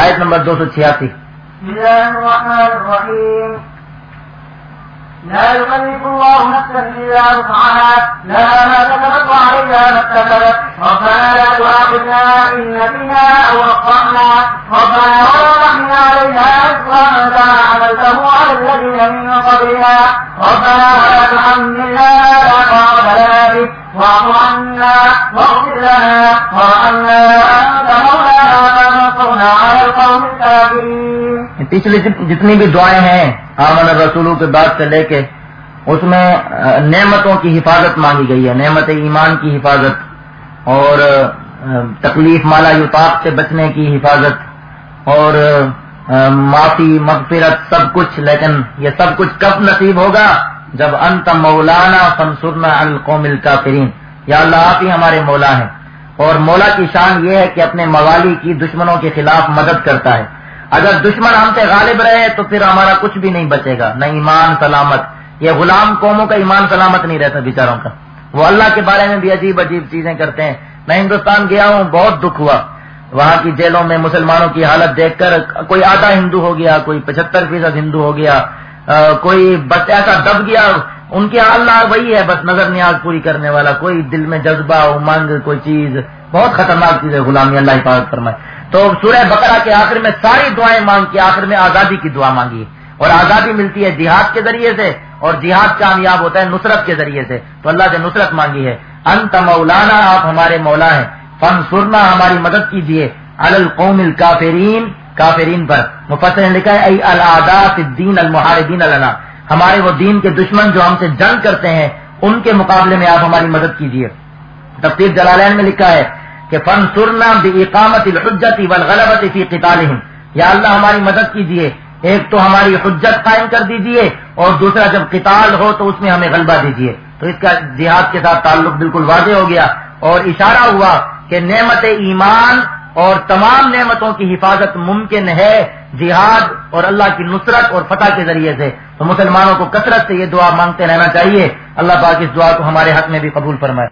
آیت نمبر دو سو چھیاسی۔ لا يكلف الله نفسا إلا وسعها لها ما كسبت وعليها ما اكتسبت ربنا لا تؤاخذنا إن نسينا أو أخطأنا ربنا ولا تحمل علينا اصرا كما عملته على الذين من قبلنا ربنا ولا تحملنا ما لا طاقه لنا به واعف عنا واغفر لنا وارحمنا پچھلی جتنی بھی دعائیں ہیں آمن رسولوں کے بعد سے لے کے، اس میں نعمتوں کی حفاظت مانگی گئی ہے، نعمت ایمان کی حفاظت اور تکلیف مالا یوتاف سے بچنے کی حفاظت اور معافی، مغفرت، سب کچھ۔ لیکن یہ سب کچھ کب نصیب ہوگا؟ جب انت مولانا فنسرنا القوم الکافرین۔ یا اللہ، آپ ہی ہمارے مولا ہیں۔ اور مولا کی شان یہ ہے کہ اپنے موالی کی دشمنوں کے خلاف مدد کرتا ہے۔ اگر دشمن ہم سے غالب رہے تو پھر ہمارا کچھ بھی نہیں بچے گا، نہ ایمان سلامت۔ یہ غلام قوموں کا ایمان سلامت نہیں رہتا بیچاروں کا۔ وہ اللہ کے بارے میں بھی عجیب عجیب چیزیں کرتے ہیں۔ میں ہندوستان گیا ہوں، بہت دکھ ہوا۔ وہاں کی جیلوں میں مسلمانوں کی حالت دیکھ کر کوئی آدھا ہندو ہو گیا، کوئی پچہتر فیصد ہندو ہو گیا کوئی بس ایسا دب گیا۔ ان کے اللہ وہی ہے، بس نظر نیاز پوری کرنے والا، کوئی دل میں جذبہ امنگ کوئی چیز۔ بہت خطرناک چیز ہے، غلامی، اللہ حفاظت فرمائے۔ تو سورہ بقرہ کے آخر میں ساری دعائیں مانگ کے آخر میں آزادی کی دعا مانگی۔ ہے اور آزادی ملتی ہے جہاد کے ذریعے سے، اور جہاد کامیاب ہوتا ہے نصرت کے ذریعے سے۔ تو اللہ سے نصرت مانگی ہے۔ انت مولانا، آپ ہمارے مولا ہیں۔ فن سرنا ہماری مدد کیجیے۔ القوم الکافرین۔ کافرین پر مفسر نے لکھا ہے الادا الدین المحاربین لنا۔ ہمارے وہ دین کے دشمن جو ہم سے جنگ کرتے ہیں، ان کے مقابلے میں آپ ہماری مدد کیجیے تفسیر جلالین میں لکھا ہے کہ فن سرنا اقامت الحجت والغلبت فی قتالہم یا اللہ، ہماری مدد کیجیے ایک تو ہماری حجت قائم کر دیجیے اور دوسرا جب قتال ہو تو اس میں ہمیں غلبہ دیجیے تو اس کا جہاد کے ساتھ تعلق بالکل واضح ہو گیا۔ اور اشارہ ہوا کہ نعمت ایمان اور تمام نعمتوں کی حفاظت ممکن ہے۔ جہاد اور اللہ کی نصرت اور فتح کے ذریعے سے۔ تو مسلمانوں کو کثرت سے یہ دعا مانگتے رہنا چاہیے۔ اللہ پاک اس دعا کو ہمارے حق میں بھی قبول فرمائے۔